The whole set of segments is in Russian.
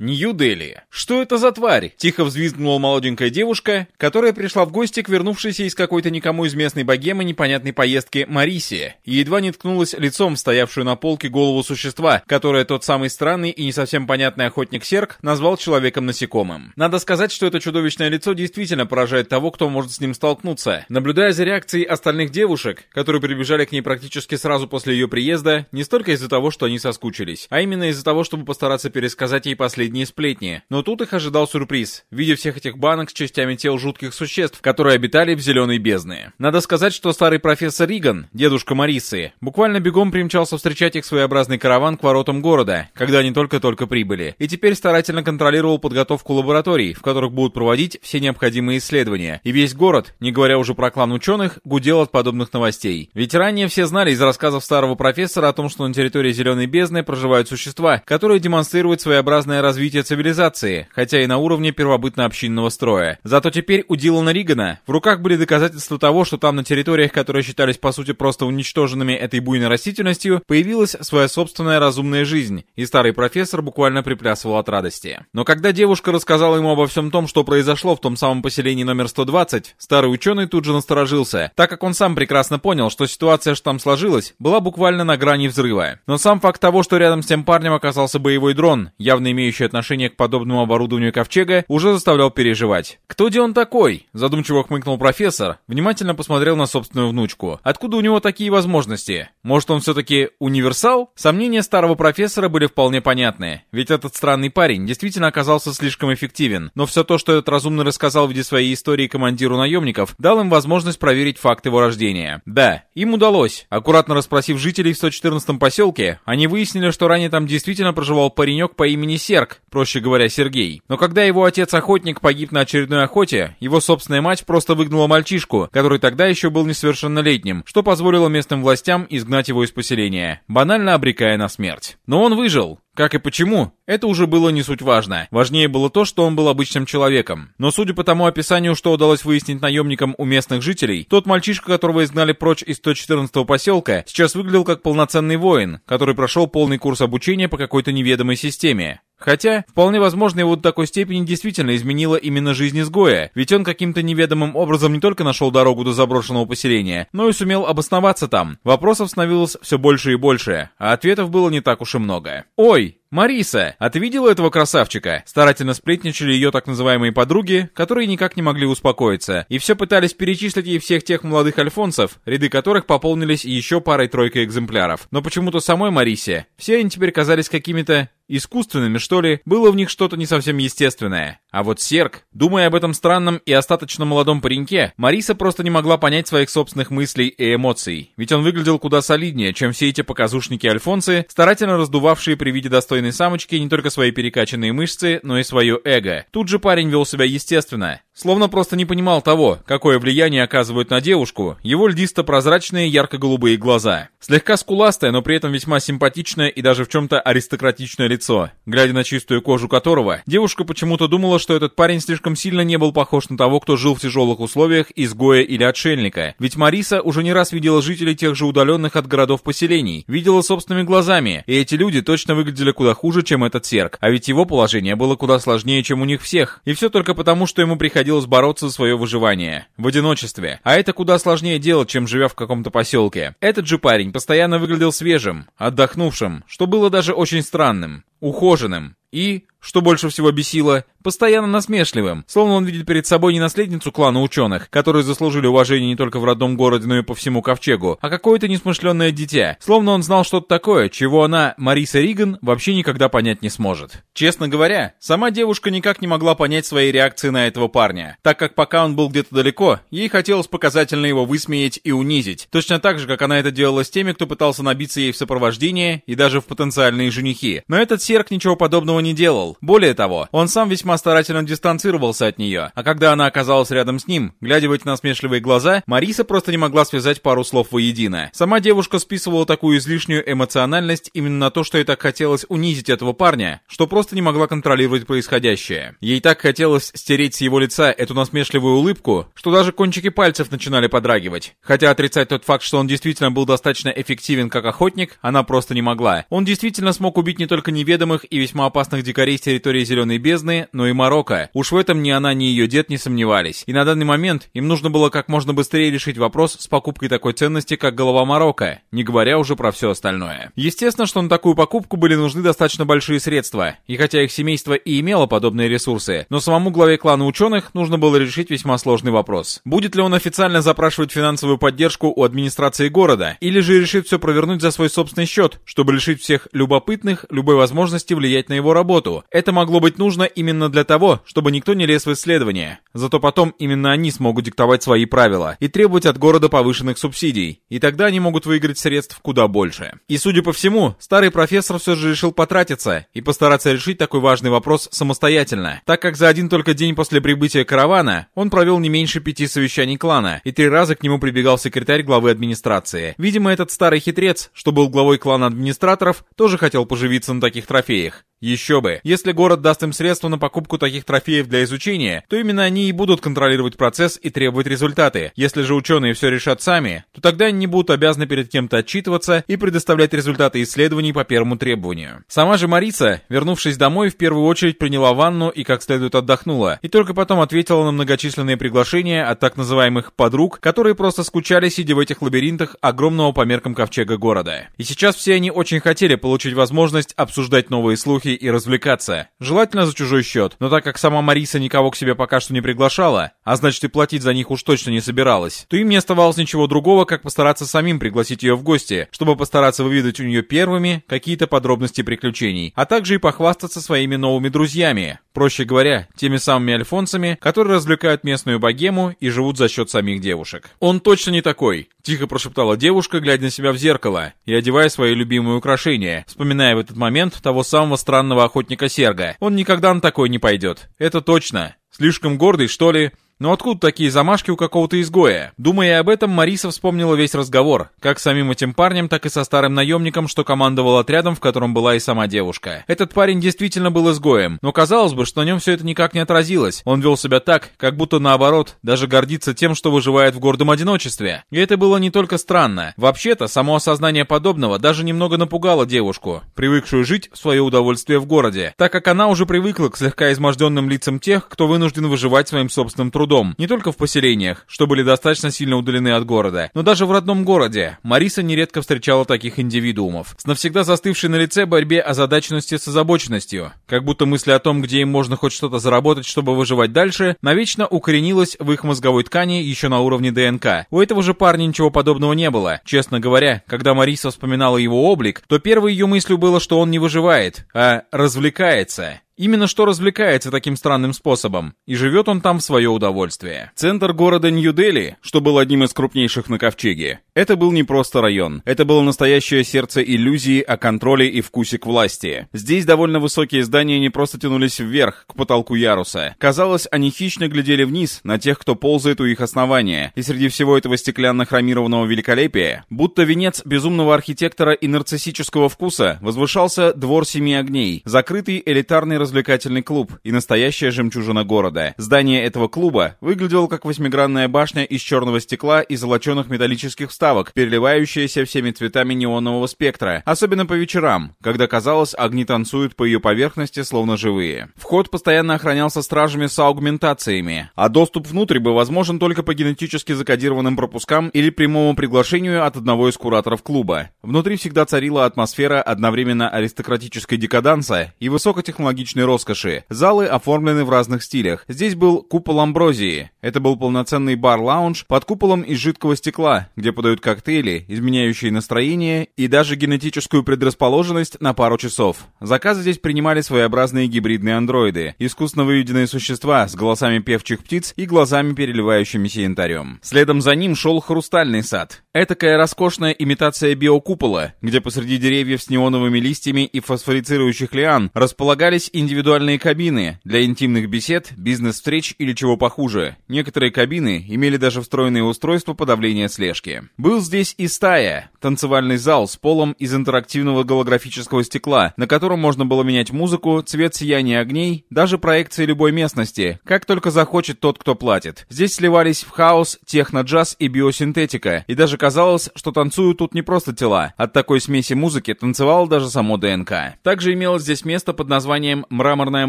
Нью-Дели. Что это за тварь? Тихо взвизгнула молоденькая девушка, которая пришла в гости к вернувшейся из какой-то никому из местной богемы непонятной поездки Марисе, и едва не ткнулась лицом в стоявшую на полке голову существа, которое тот самый странный и не совсем понятный охотник Серк назвал человеком-насекомым. Надо сказать, что это чудовищное лицо действительно поражает того, кто может с ним столкнуться. Наблюдая за реакцией остальных девушек, которые прибежали к ней практически сразу после ее приезда, не столько из-за того, что они соскучились, а именно из-за того, чтобы постараться пересказать ей последние последние сплетни. Но тут их ожидал сюрприз, в виде всех этих банок с частями тел жутких существ, которые обитали в зеленой бездне. Надо сказать, что старый профессор Риган, дедушка Марисы, буквально бегом примчался встречать их своеобразный караван к воротам города, когда они только-только прибыли, и теперь старательно контролировал подготовку лабораторий, в которых будут проводить все необходимые исследования. И весь город, не говоря уже про клан ученых, гудел от подобных новостей. Ведь ранее все знали из рассказов старого профессора о том, что на территории Зеленой Бездны проживают существа, которые демонстрируют своеобразное развитие развития цивилизации, хотя и на уровне первобытно-общинного строя. Зато теперь у Дилана Ригана в руках были доказательства того, что там на территориях, которые считались по сути просто уничтоженными этой буйной растительностью, появилась своя собственная разумная жизнь, и старый профессор буквально приплясывал от радости. Но когда девушка рассказала ему обо всем том, что произошло в том самом поселении номер 120, старый ученый тут же насторожился, так как он сам прекрасно понял, что ситуация, что там сложилась, была буквально на грани взрыва. Но сам факт того, что рядом с тем парнем оказался боевой дрон, явно имеющий имеющий отношение к подобному оборудованию ковчега, уже заставлял переживать. «Кто где он такой?» — задумчиво хмыкнул профессор, внимательно посмотрел на собственную внучку. «Откуда у него такие возможности? Может, он все-таки универсал?» Сомнения старого профессора были вполне понятны, ведь этот странный парень действительно оказался слишком эффективен, но все то, что этот разумный рассказал в виде своей истории командиру наемников, дал им возможность проверить факт его рождения. Да, им удалось. Аккуратно расспросив жителей в 114-м поселке, они выяснили, что ранее там действительно проживал паренек по имени Серк, проще говоря, Сергей. Но когда его отец-охотник погиб на очередной охоте, его собственная мать просто выгнала мальчишку, который тогда еще был несовершеннолетним, что позволило местным властям изгнать его из поселения, банально обрекая на смерть. Но он выжил, как и почему, это уже было не суть важно. Важнее было то, что он был обычным человеком. Но судя по тому описанию, что удалось выяснить наемникам у местных жителей, тот мальчишка, которого изгнали прочь из 114-го поселка, сейчас выглядел как полноценный воин, который прошел полный курс обучения по какой-то неведомой системе. Хотя, вполне возможно, его до такой степени действительно изменила именно жизнь изгоя, ведь он каким-то неведомым образом не только нашел дорогу до заброшенного поселения, но и сумел обосноваться там. Вопросов становилось все больше и больше, а ответов было не так уж и много. «Ой, «Мариса, а ты видела этого красавчика?» Старательно сплетничали ее так называемые подруги, которые никак не могли успокоиться, и все пытались перечислить ей всех тех молодых альфонсов, ряды которых пополнились еще парой-тройкой экземпляров. Но почему-то самой Марисе все они теперь казались какими-то искусственными, что ли, было в них что-то не совсем естественное. А вот Серк, думая об этом странном и остаточно молодом пареньке, Мариса просто не могла понять своих собственных мыслей и эмоций, ведь он выглядел куда солиднее, чем все эти показушники-альфонсы, старательно раздувавшие при виде достойной самочки не только свои перекачанные мышцы, но и свое эго. Тут же парень вел себя естественно, словно просто не понимал того, какое влияние оказывают на девушку его льдисто-прозрачные ярко-голубые глаза. Слегка скуластое, но при этом весьма симпатичное и даже в чем-то аристократичное лицо, глядя на чистую кожу которого, девушка почему-то думала, что этот парень слишком сильно не был похож на того, кто жил в тяжелых условиях изгоя или отшельника. Ведь Мариса уже не раз видела жителей тех же удаленных от городов поселений, видела собственными глазами, и эти люди точно выглядели куда хуже, чем этот серк, а ведь его положение было куда сложнее, чем у них всех. И все только потому, что ему приходилось бороться за свое выживание. В одиночестве. А это куда сложнее делать, чем живя в каком-то поселке. Этот же парень постоянно выглядел свежим, отдохнувшим, что было даже очень странным, ухоженным и, что больше всего бесило, постоянно насмешливым, словно он видит перед собой не наследницу клана ученых, которые заслужили уважение не только в родном городе, но и по всему ковчегу, а какое-то несмышленное дитя, словно он знал что-то такое, чего она, Мариса Риган, вообще никогда понять не сможет. Честно говоря, сама девушка никак не могла понять своей реакции на этого парня, так как пока он был где-то далеко, ей хотелось показательно его высмеять и унизить, точно так же, как она это делала с теми, кто пытался набиться ей в сопровождение и даже в потенциальные женихи. Но этот серк ничего подобного не делал. Более того, он сам весьма старательно дистанцировался от нее, а когда она оказалась рядом с ним, глядя в эти насмешливые глаза, Мариса просто не могла связать пару слов воедино. Сама девушка списывала такую излишнюю эмоциональность именно на то, что ей так хотелось унизить этого парня, что просто не могла контролировать происходящее. Ей так хотелось стереть с его лица эту насмешливую улыбку, что даже кончики пальцев начинали подрагивать. Хотя отрицать тот факт, что он действительно был достаточно эффективен как охотник, она просто не могла. Он действительно смог убить не только неведомых и весьма опасных дикарей территории Зеленой Бездны, но и Марокко. Уж в этом ни она, ни ее дед не сомневались. И на данный момент им нужно было как можно быстрее решить вопрос с покупкой такой ценности, как голова Марокко, не говоря уже про все остальное. Естественно, что на такую покупку были нужны достаточно большие средства, и хотя их семейство и имело подобные ресурсы, но самому главе клана ученых нужно было решить весьма сложный вопрос. Будет ли он официально запрашивать финансовую поддержку у администрации города, или же решит все провернуть за свой собственный счет, чтобы лишить всех любопытных любой возможности влиять на его работу. Это могло быть нужно именно для того, чтобы никто не лез в исследования. Зато потом именно они смогут диктовать свои правила и требовать от города повышенных субсидий, и тогда они могут выиграть средств куда больше. И судя по всему, старый профессор все же решил потратиться и постараться решить такой важный вопрос самостоятельно, так как за один только день после прибытия каравана он провел не меньше пяти совещаний клана, и три раза к нему прибегал секретарь главы администрации. Видимо, этот старый хитрец, что был главой клана администраторов, тоже хотел поживиться на таких трофеях. Еще бы. Если город даст им средства на покупку таких трофеев для изучения, то именно они и будут контролировать процесс и требовать результаты. Если же ученые все решат сами, то тогда они не будут обязаны перед кем-то отчитываться и предоставлять результаты исследований по первому требованию. Сама же Мариса, вернувшись домой, в первую очередь приняла ванну и как следует отдохнула, и только потом ответила на многочисленные приглашения от так называемых подруг, которые просто скучали, сидя в этих лабиринтах огромного по меркам ковчега города. И сейчас все они очень хотели получить возможность обсуждать новые слухи и развлекаться. Желательно за чужой счет, но так как сама Мариса никого к себе пока что не приглашала, а значит и платить за них уж точно не собиралась, то им не оставалось ничего другого, как постараться самим пригласить ее в гости, чтобы постараться выведать у нее первыми какие-то подробности приключений, а также и похвастаться своими новыми друзьями, проще говоря, теми самыми альфонсами, которые развлекают местную богему и живут за счет самих девушек. «Он точно не такой», — тихо прошептала девушка, глядя на себя в зеркало и одевая свои любимые украшения, вспоминая в этот момент того самого странного охотника Серга. «Он никогда на такой не пойдет. Это точно. Слишком гордый, что ли?» Но откуда такие замашки у какого-то изгоя? Думая об этом, Мариса вспомнила весь разговор, как с самим этим парнем, так и со старым наемником, что командовал отрядом, в котором была и сама девушка. Этот парень действительно был изгоем, но казалось бы, что на нем все это никак не отразилось. Он вел себя так, как будто наоборот, даже гордится тем, что выживает в гордом одиночестве. И это было не только странно. Вообще-то, само осознание подобного даже немного напугало девушку, привыкшую жить в свое удовольствие в городе, так как она уже привыкла к слегка изможденным лицам тех, кто вынужден выживать своим собственным трудом трудом, не только в поселениях, что были достаточно сильно удалены от города, но даже в родном городе. Мариса нередко встречала таких индивидуумов, с навсегда застывшей на лице борьбе озадаченности с озабоченностью, как будто мысль о том, где им можно хоть что-то заработать, чтобы выживать дальше, навечно укоренилась в их мозговой ткани еще на уровне ДНК. У этого же парня ничего подобного не было. Честно говоря, когда Мариса вспоминала его облик, то первой ее мыслью было, что он не выживает, а развлекается. Именно что развлекается таким странным способом, и живет он там в свое удовольствие. Центр города Нью-Дели, что был одним из крупнейших на Ковчеге, это был не просто район, это было настоящее сердце иллюзии о контроле и вкусе к власти. Здесь довольно высокие здания не просто тянулись вверх, к потолку яруса. Казалось, они хищно глядели вниз на тех, кто ползает у их основания, и среди всего этого стеклянно-хромированного великолепия, будто венец безумного архитектора и нарциссического вкуса, возвышался двор семи огней, закрытый элитарный развлекательный клуб и настоящая жемчужина города. Здание этого клуба выглядело как восьмигранная башня из черного стекла и золоченых металлических вставок, переливающаяся всеми цветами неонового спектра, особенно по вечерам, когда, казалось, огни танцуют по ее поверхности, словно живые. Вход постоянно охранялся стражами с аугментациями, а доступ внутрь был возможен только по генетически закодированным пропускам или прямому приглашению от одного из кураторов клуба. Внутри всегда царила атмосфера одновременно аристократической декаданса и высокотехнологичной личной роскоши. Залы оформлены в разных стилях. Здесь был купол амброзии. Это был полноценный бар-лаунж под куполом из жидкого стекла, где подают коктейли, изменяющие настроение и даже генетическую предрасположенность на пару часов. Заказы здесь принимали своеобразные гибридные андроиды, искусно выведенные существа с голосами певчих птиц и глазами, переливающимися янтарем. Следом за ним шел хрустальный сад. Этакая роскошная имитация биокупола, где посреди деревьев с неоновыми листьями и фосфорицирующих лиан располагались и индивидуальные кабины для интимных бесед, бизнес-встреч или чего похуже. Некоторые кабины имели даже встроенные устройства подавления слежки. Был здесь и стая, танцевальный зал с полом из интерактивного голографического стекла, на котором можно было менять музыку, цвет сияния огней, даже проекции любой местности, как только захочет тот, кто платит. Здесь сливались в хаос, техно-джаз и биосинтетика, и даже казалось, что танцуют тут не просто тела. От такой смеси музыки танцевало даже само ДНК. Также имелось здесь место под названием «Мраморная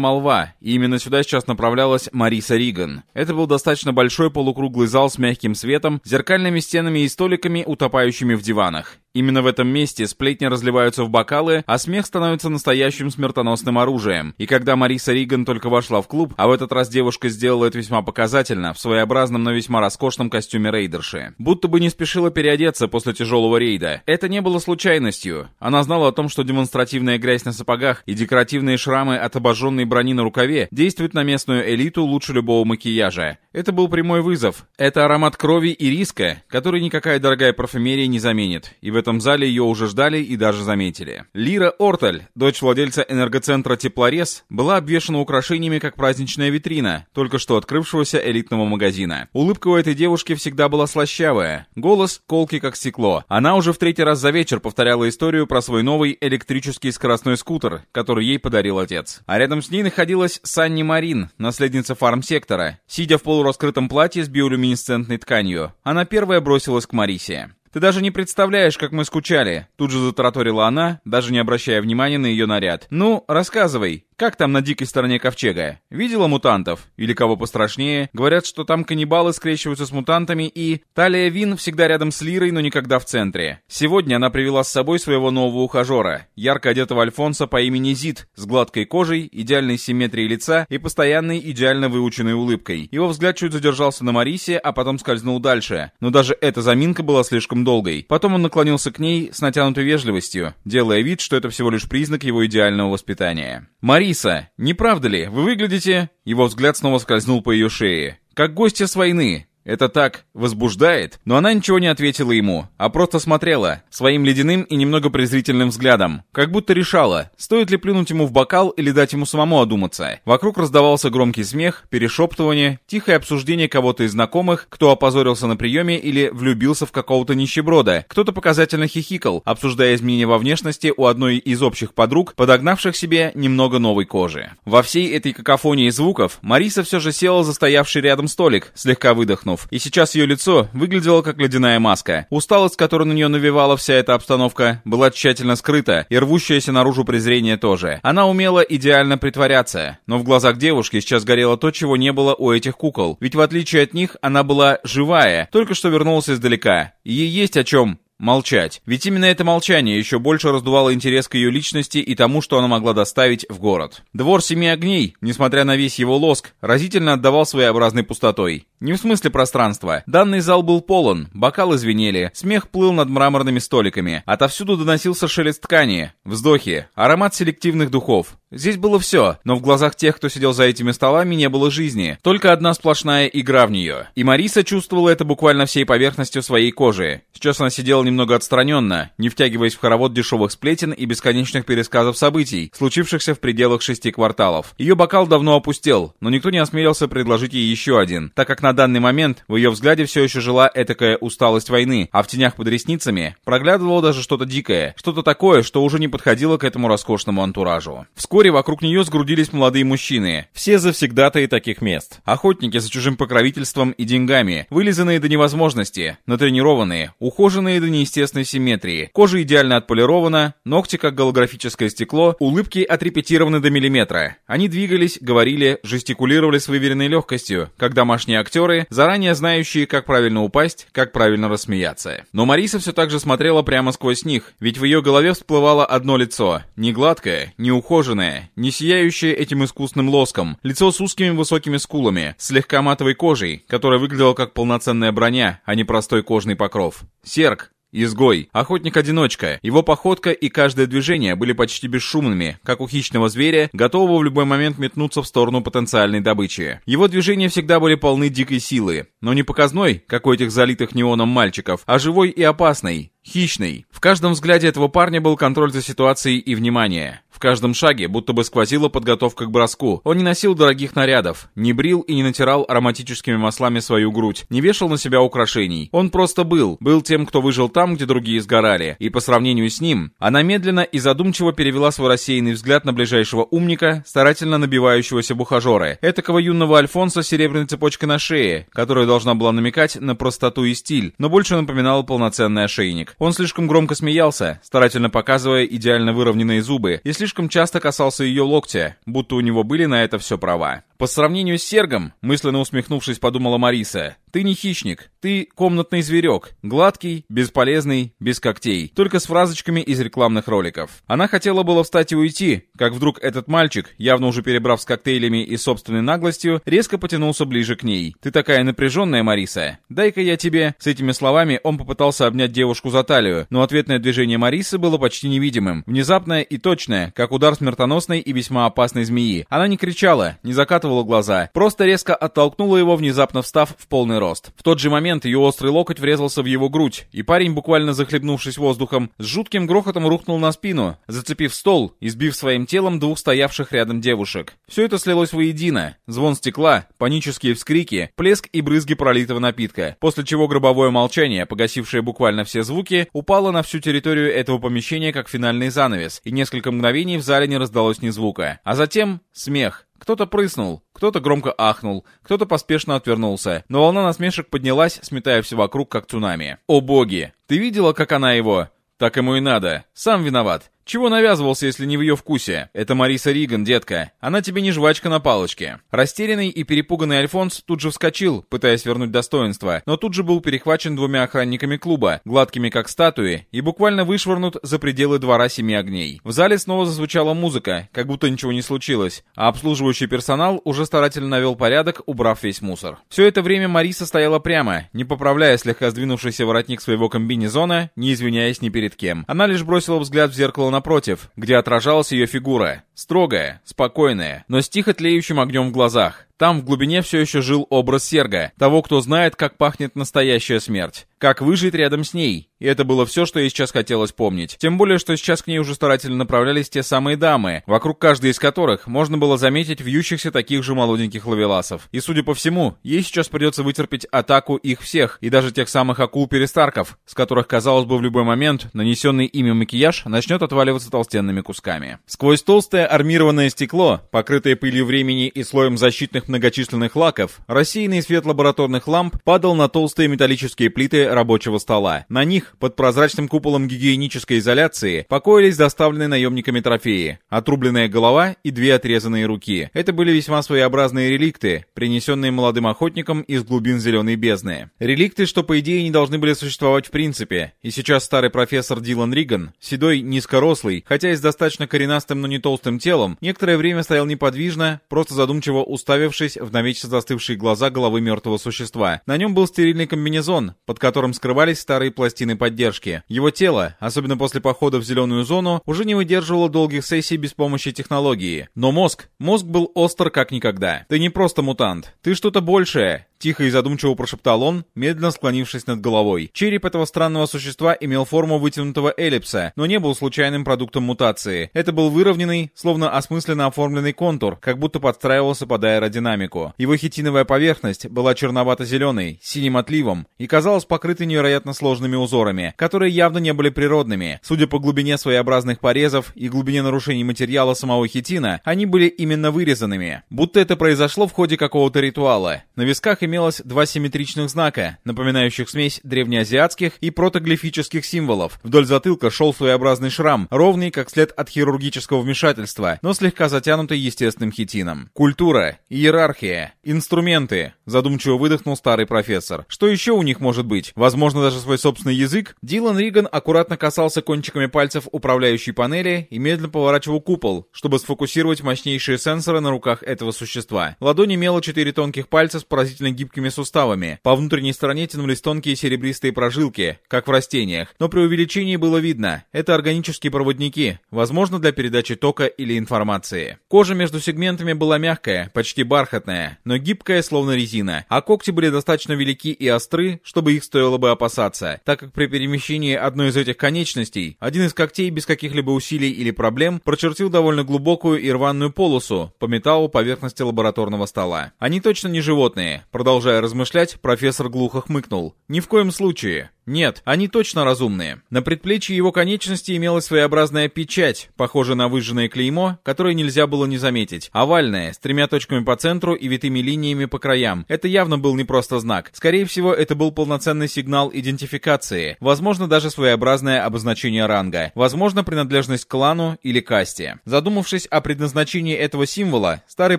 молва», и именно сюда сейчас направлялась Мариса Риган. Это был достаточно большой полукруглый зал с мягким светом, зеркальными стенами и столиками, утопающими в диванах. Именно в этом месте сплетни разливаются в бокалы, а смех становится настоящим смертоносным оружием. И когда Мариса Риган только вошла в клуб, а в этот раз девушка сделала это весьма показательно, в своеобразном, но весьма роскошном костюме рейдерши. Будто бы не спешила переодеться после тяжелого рейда. Это не было случайностью. Она знала о том, что демонстративная грязь на сапогах и декоративные шрамы от обожженной брони на рукаве действуют на местную элиту лучше любого макияжа. Это был прямой вызов. Это аромат крови и риска, который никакая дорогая парфюмерия не заменит. И в этом зале ее уже ждали и даже заметили. Лира Орталь, дочь владельца энергоцентра «Теплорез», была обвешана украшениями как праздничная витрина, только что открывшегося элитного магазина. Улыбка у этой девушки всегда была слащавая, голос колкий как стекло. Она уже в третий раз за вечер повторяла историю про свой новый электрический скоростной скутер, который ей подарил отец. А рядом с ней находилась Санни Марин, наследница фарм-сектора. Сидя в полу раскрытом платье с биолюминесцентной тканью. Она первая бросилась к Марисе. «Ты даже не представляешь, как мы скучали!» Тут же затараторила она, даже не обращая внимания на ее наряд. «Ну, рассказывай, как там на дикой стороне ковчега? Видела мутантов? Или кого пострашнее? Говорят, что там каннибалы скрещиваются с мутантами и... Талия Вин всегда рядом с Лирой, но никогда в центре. Сегодня она привела с собой своего нового ухажера, ярко одетого Альфонса по имени Зид, с гладкой кожей, идеальной симметрией лица и постоянной идеально выученной улыбкой. Его взгляд чуть задержался на Марисе, а потом скользнул дальше. Но даже эта заминка была слишком долгой. Потом он наклонился к ней с натянутой вежливостью, делая вид, что это всего лишь признак его идеального воспитания. Мариса не правда ли, вы выглядите...» Его взгляд снова скользнул по ее шее. «Как гостья с войны. Это так возбуждает, но она ничего не ответила ему, а просто смотрела, своим ледяным и немного презрительным взглядом, как будто решала, стоит ли плюнуть ему в бокал или дать ему самому одуматься. Вокруг раздавался громкий смех, перешептывание, тихое обсуждение кого-то из знакомых, кто опозорился на приеме или влюбился в какого-то нищеброда, кто-то показательно хихикал, обсуждая изменения во внешности у одной из общих подруг, подогнавших себе немного новой кожи. Во всей этой какофонии звуков Мариса все же села за стоявший рядом столик, слегка выдохнув, Романов, и сейчас ее лицо выглядело как ледяная маска. Усталость, которую на нее навевала вся эта обстановка, была тщательно скрыта, и рвущееся наружу презрение тоже. Она умела идеально притворяться, но в глазах девушки сейчас горело то, чего не было у этих кукол. Ведь в отличие от них, она была живая, только что вернулась издалека. Ей есть о чем Молчать. Ведь именно это молчание еще больше раздувало интерес к ее личности и тому, что она могла доставить в город. Двор Семи Огней, несмотря на весь его лоск, разительно отдавал своеобразной пустотой. Не в смысле пространства. Данный зал был полон, бокалы звенели, смех плыл над мраморными столиками. Отовсюду доносился шелест ткани, вздохи, аромат селективных духов. Здесь было все, но в глазах тех, кто сидел за этими столами, не было жизни. Только одна сплошная игра в нее. И Мариса чувствовала это буквально всей поверхностью своей кожи. Сейчас она сидела немного отстраненно, не втягиваясь в хоровод дешевых сплетен и бесконечных пересказов событий, случившихся в пределах шести кварталов. Ее бокал давно опустел, но никто не осмелился предложить ей еще один, так как на данный момент в ее взгляде все еще жила этакая усталость войны, а в тенях под ресницами проглядывало даже что-то дикое, что-то такое, что уже не подходило к этому роскошному антуражу. Вскоре Вскоре вокруг нее сгрудились молодые мужчины, все завсегдатые таких мест. Охотники за чужим покровительством и деньгами, вылизанные до невозможности, натренированные, ухоженные до неестественной симметрии. Кожа идеально отполирована, ногти как голографическое стекло, улыбки отрепетированы до миллиметра. Они двигались, говорили, жестикулировали с выверенной легкостью, как домашние актеры, заранее знающие, как правильно упасть, как правильно рассмеяться. Но Мариса все так же смотрела прямо сквозь них, ведь в ее голове всплывало одно лицо, не гладкое, не ухоженное, бледное, не сияющее этим искусным лоском, лицо с узкими высокими скулами, слегка матовой кожей, которая выглядела как полноценная броня, а не простой кожный покров. Серк, Изгой, охотник-одиночка. Его походка и каждое движение были почти бесшумными, как у хищного зверя, готового в любой момент метнуться в сторону потенциальной добычи. Его движения всегда были полны дикой силы, но не показной, как у этих залитых неоном мальчиков, а живой и опасной, хищный. В каждом взгляде этого парня был контроль за ситуацией и внимание. В каждом шаге будто бы сквозила подготовка к броску. Он не носил дорогих нарядов, не брил и не натирал ароматическими маслами свою грудь, не вешал на себя украшений. Он просто был, был тем, кто выжил там, где другие сгорали. И по сравнению с ним, она медленно и задумчиво перевела свой рассеянный взгляд на ближайшего умника, старательно набивающегося бухажора. Этакого юного Альфонса с серебряной цепочкой на шее, которая должна была намекать на простоту и стиль, но больше напоминала полноценный ошейник. Он слишком громко смеялся, старательно показывая идеально выровненные зубы, и слишком часто касался ее локтя, будто у него были на это все права. По сравнению с Сергом, мысленно усмехнувшись, подумала Мариса, ты не хищник, ты комнатный зверек, гладкий, бесполезный, без когтей, только с фразочками из рекламных роликов. Она хотела было встать и уйти, как вдруг этот мальчик, явно уже перебрав с коктейлями и собственной наглостью, резко потянулся ближе к ней. Ты такая напряженная, Мариса. Дай-ка я тебе... С этими словами он попытался обнять девушку за талию, но ответное движение Марисы было почти невидимым, внезапное и точное, как удар смертоносной и весьма опасной змеи. Она не кричала, не закатывала закатывала глаза, просто резко оттолкнула его, внезапно встав в полный рост. В тот же момент ее острый локоть врезался в его грудь, и парень, буквально захлебнувшись воздухом, с жутким грохотом рухнул на спину, зацепив стол и сбив своим телом двух стоявших рядом девушек. Все это слилось воедино. Звон стекла, панические вскрики, плеск и брызги пролитого напитка, после чего гробовое молчание, погасившее буквально все звуки, упало на всю территорию этого помещения как финальный занавес, и несколько мгновений в зале не раздалось ни звука. А затем смех, кто-то прыснул, кто-то громко ахнул, кто-то поспешно отвернулся, но волна насмешек поднялась, сметая все вокруг, как цунами. «О боги! Ты видела, как она его?» «Так ему и надо. Сам виноват. Чего навязывался, если не в ее вкусе? Это Мариса Риган, детка. Она тебе не жвачка на палочке. Растерянный и перепуганный Альфонс тут же вскочил, пытаясь вернуть достоинство, но тут же был перехвачен двумя охранниками клуба, гладкими как статуи, и буквально вышвырнут за пределы двора семи огней. В зале снова зазвучала музыка, как будто ничего не случилось, а обслуживающий персонал уже старательно навел порядок, убрав весь мусор. Все это время Мариса стояла прямо, не поправляя слегка сдвинувшийся воротник своего комбинезона, не извиняясь ни перед кем. Она лишь бросила взгляд в зеркало напротив, где отражалась ее фигура. Строгая, спокойная, но с тихо тлеющим огнем в глазах. Там в глубине все еще жил образ Серга, того, кто знает, как пахнет настоящая смерть. Как выжить рядом с ней. И это было все, что ей сейчас хотелось помнить. Тем более, что сейчас к ней уже старательно направлялись те самые дамы, вокруг каждой из которых можно было заметить вьющихся таких же молоденьких лавеласов. И, судя по всему, ей сейчас придется вытерпеть атаку их всех, и даже тех самых акул-перестарков, с которых, казалось бы, в любой момент нанесенный ими макияж начнет отваливаться толстенными кусками. Сквозь толстое армированное стекло, покрытое пылью времени и слоем защитных многочисленных лаков, рассеянный свет лабораторных ламп падал на толстые металлические плиты рабочего стола. На них, под прозрачным куполом гигиенической изоляции, покоились доставленные наемниками трофеи, отрубленная голова и две отрезанные руки. Это были весьма своеобразные реликты, принесенные молодым охотникам из глубин зеленой бездны. Реликты, что по идее не должны были существовать в принципе. И сейчас старый профессор Дилан Риган, седой, низкорослый, хотя и с достаточно коренастым, но не толстым телом, некоторое время стоял неподвижно, просто задумчиво уставившись в навечно застывшие глаза головы мертвого существа. На нем был стерильный комбинезон, под которым скрывались старые пластины поддержки. Его тело, особенно после похода в зеленую зону, уже не выдерживало долгих сессий без помощи технологии. Но мозг, мозг был остр как никогда. Ты не просто мутант, ты что-то большее. Тихо и задумчиво прошептал он, медленно склонившись над головой. Череп этого странного существа имел форму вытянутого эллипса, но не был случайным продуктом мутации. Это был выровненный, словно осмысленно оформленный контур, как будто подстраивался под аэродинамику. Его хитиновая поверхность была черновато-зеленой, синим отливом и казалась покрытой невероятно сложными узорами, которые явно не были природными. Судя по глубине своеобразных порезов и глубине нарушений материала самого хитина, они были именно вырезанными. Будто это произошло в ходе какого-то ритуала. На висках имелось два симметричных знака, напоминающих смесь древнеазиатских и протоглифических символов. Вдоль затылка шел своеобразный шрам, ровный, как след от хирургического вмешательства, но слегка затянутый естественным хитином. Культура, иерархия, инструменты, задумчиво выдохнул старый профессор. Что еще у них может быть? Возможно, даже свой собственный язык? Дилан Риган аккуратно касался кончиками пальцев управляющей панели и медленно поворачивал купол, чтобы сфокусировать мощнейшие сенсоры на руках этого существа. Ладонь имела четыре тонких пальца с поразительной гибкими суставами. По внутренней стороне тянулись тонкие серебристые прожилки, как в растениях. Но при увеличении было видно, это органические проводники, возможно, для передачи тока или информации. Кожа между сегментами была мягкая, почти бархатная, но гибкая, словно резина, а когти были достаточно велики и остры, чтобы их стоило бы опасаться, так как при перемещении одной из этих конечностей, один из когтей без каких-либо усилий или проблем прочертил довольно глубокую и рваную полосу по металлу поверхности лабораторного стола. Они точно не животные. Продолжая размышлять, профессор глухо хмыкнул. Ни в коем случае. Нет, они точно разумные. На предплечье его конечности имелась своеобразная печать, похожая на выжженное клеймо, которое нельзя было не заметить. Овальная, с тремя точками по центру и витыми линиями по краям. Это явно был не просто знак. Скорее всего, это был полноценный сигнал идентификации. Возможно, даже своеобразное обозначение ранга. Возможно, принадлежность к клану или касте. Задумавшись о предназначении этого символа, старый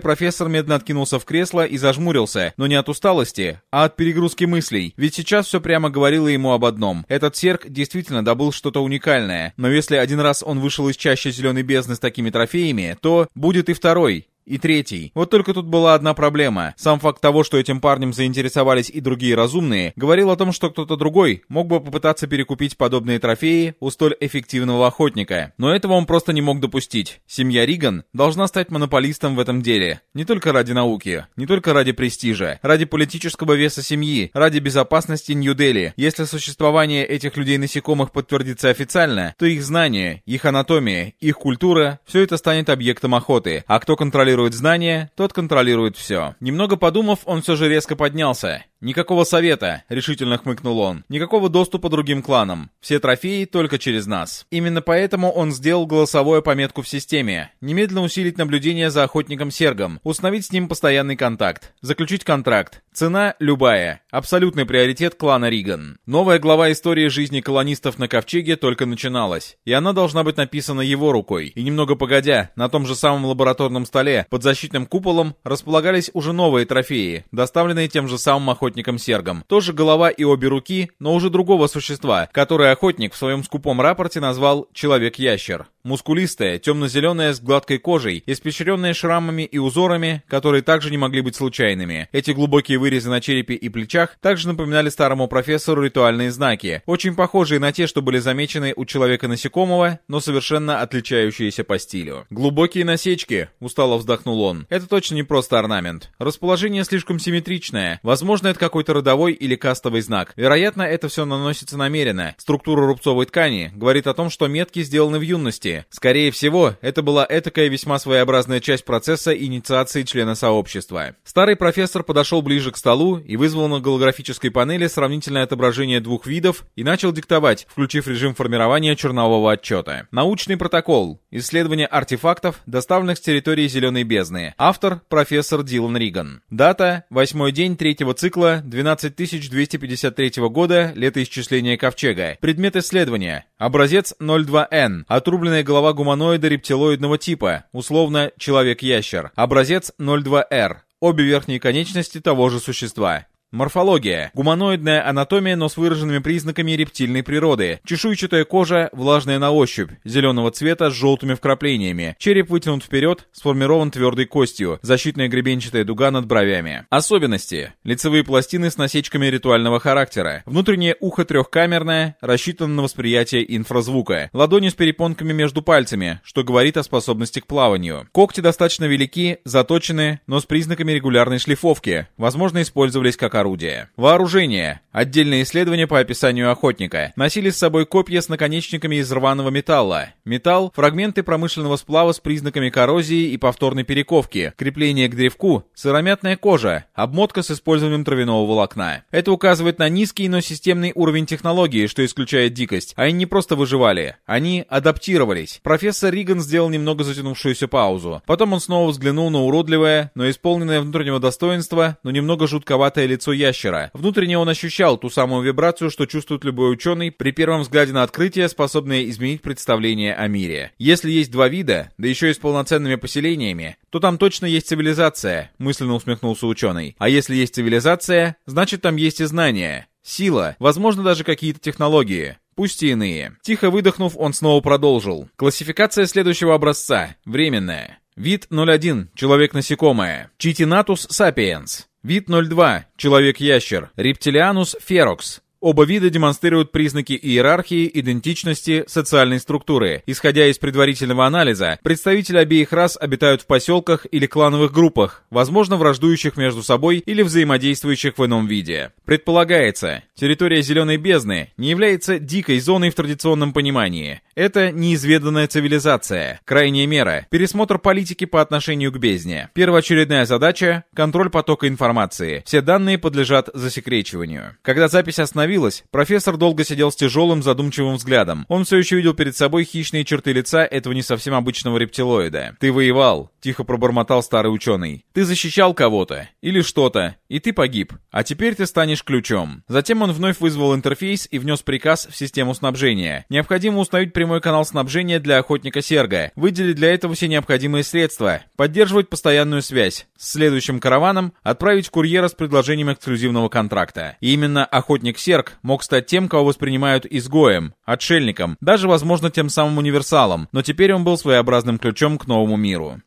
профессор медленно откинулся в кресло и зажмурился, но не от усталости, а от перегрузки мыслей. Ведь сейчас все прямо говорило ему об одном. Этот серк действительно добыл что-то уникальное, но если один раз он вышел из чащи зеленой бездны с такими трофеями, то будет и второй и третий. Вот только тут была одна проблема. Сам факт того, что этим парнем заинтересовались и другие разумные, говорил о том, что кто-то другой мог бы попытаться перекупить подобные трофеи у столь эффективного охотника. Но этого он просто не мог допустить. Семья Риган должна стать монополистом в этом деле. Не только ради науки, не только ради престижа, ради политического веса семьи, ради безопасности Нью-Дели. Если существование этих людей-насекомых подтвердится официально, то их знания, их анатомия, их культура, все это станет объектом охоты. А кто контролирует контролирует знания, тот контролирует все. Немного подумав, он все же резко поднялся. «Никакого совета», — решительно хмыкнул он. «Никакого доступа другим кланам. Все трофеи только через нас». Именно поэтому он сделал голосовую пометку в системе. Немедленно усилить наблюдение за охотником Сергом, установить с ним постоянный контакт, заключить контракт. Цена любая. Абсолютный приоритет клана Риган. Новая глава истории жизни колонистов на Ковчеге только начиналась, и она должна быть написана его рукой. И немного погодя, на том же самом лабораторном столе, под защитным куполом, располагались уже новые трофеи, доставленные тем же самым охотником охотником Сергом. Тоже голова и обе руки, но уже другого существа, которое охотник в своем скупом рапорте назвал «человек-ящер». Мускулистая, темно-зеленая с гладкой кожей, испещренная шрамами и узорами, которые также не могли быть случайными. Эти глубокие вырезы на черепе и плечах также напоминали старому профессору ритуальные знаки, очень похожие на те, что были замечены у человека-насекомого, но совершенно отличающиеся по стилю. «Глубокие насечки», — устало вздохнул он. «Это точно не просто орнамент. Расположение слишком симметричное. Возможно, это какой-то родовой или кастовый знак. Вероятно, это все наносится намеренно. Структура рубцовой ткани говорит о том, что метки сделаны в юности, Скорее всего, это была этакая весьма своеобразная часть процесса инициации члена сообщества. Старый профессор подошел ближе к столу и вызвал на голографической панели сравнительное отображение двух видов и начал диктовать, включив режим формирования чернового отчета. Научный протокол. Исследование артефактов, доставленных с территории Зеленой бездны. Автор – профессор Дилан Риган. Дата – восьмой день третьего цикла, 12253 года, летоисчисления Ковчега. Предмет исследования – образец 02N, отрубленная голова гуманоида рептилоидного типа, условно человек-ящер. Образец 02R. Обе верхние конечности того же существа. Морфология. Гуманоидная анатомия, но с выраженными признаками рептильной природы. Чешуйчатая кожа, влажная на ощупь, зеленого цвета с желтыми вкраплениями. Череп вытянут вперед, сформирован твердой костью. Защитная гребенчатая дуга над бровями. Особенности. Лицевые пластины с насечками ритуального характера. Внутреннее ухо трехкамерное, рассчитано на восприятие инфразвука. Ладони с перепонками между пальцами, что говорит о способности к плаванию. Когти достаточно велики, заточены, но с признаками регулярной шлифовки. Возможно, использовались как орудия. Вооружение. Отдельные исследования по описанию охотника. Носили с собой копья с наконечниками из рваного металла. Металл – фрагменты промышленного сплава с признаками коррозии и повторной перековки. Крепление к древку – сыромятная кожа. Обмотка с использованием травяного волокна. Это указывает на низкий, но системный уровень технологии, что исключает дикость. Они не просто выживали, они адаптировались. Профессор Риган сделал немного затянувшуюся паузу. Потом он снова взглянул на уродливое, но исполненное внутреннего достоинства, но немного жутковатое лицо лицо ящера. Внутренне он ощущал ту самую вибрацию, что чувствует любой ученый при первом взгляде на открытие, способное изменить представление о мире. Если есть два вида, да еще и с полноценными поселениями, то там точно есть цивилизация, мысленно усмехнулся ученый. А если есть цивилизация, значит там есть и знания. Сила, возможно даже какие-то технологии пусть и иные. Тихо выдохнув, он снова продолжил. Классификация следующего образца. Временная. Вид 01. Человек-насекомое. Читинатус сапиенс. Вид 02. Человек-ящер. Рептилианус ферокс. Оба вида демонстрируют признаки иерархии, идентичности, социальной структуры. Исходя из предварительного анализа, представители обеих рас обитают в поселках или клановых группах, возможно, враждующих между собой или взаимодействующих в ином виде. Предполагается, территория Зеленой Бездны не является дикой зоной в традиционном понимании. Это неизведанная цивилизация. Крайняя мера – пересмотр политики по отношению к бездне. Первоочередная задача – контроль потока информации. Все данные подлежат засекречиванию. Когда запись остановилась, профессор долго сидел с тяжелым задумчивым взглядом. Он все еще видел перед собой хищные черты лица этого не совсем обычного рептилоида. «Ты воевал», — тихо пробормотал старый ученый. «Ты защищал кого-то. Или что-то. И ты погиб. А теперь ты станешь ключом». Затем он вновь вызвал интерфейс и внес приказ в систему снабжения. Необходимо установить прямой канал снабжения для охотника Серга, выделить для этого все необходимые средства, поддерживать постоянную связь, с следующим караваном отправить курьера с предложением эксклюзивного контракта. И именно охотник Серг мог стать тем, кого воспринимают изгоем, отшельником, даже, возможно, тем самым универсалом, но теперь он был своеобразным ключом к новому миру.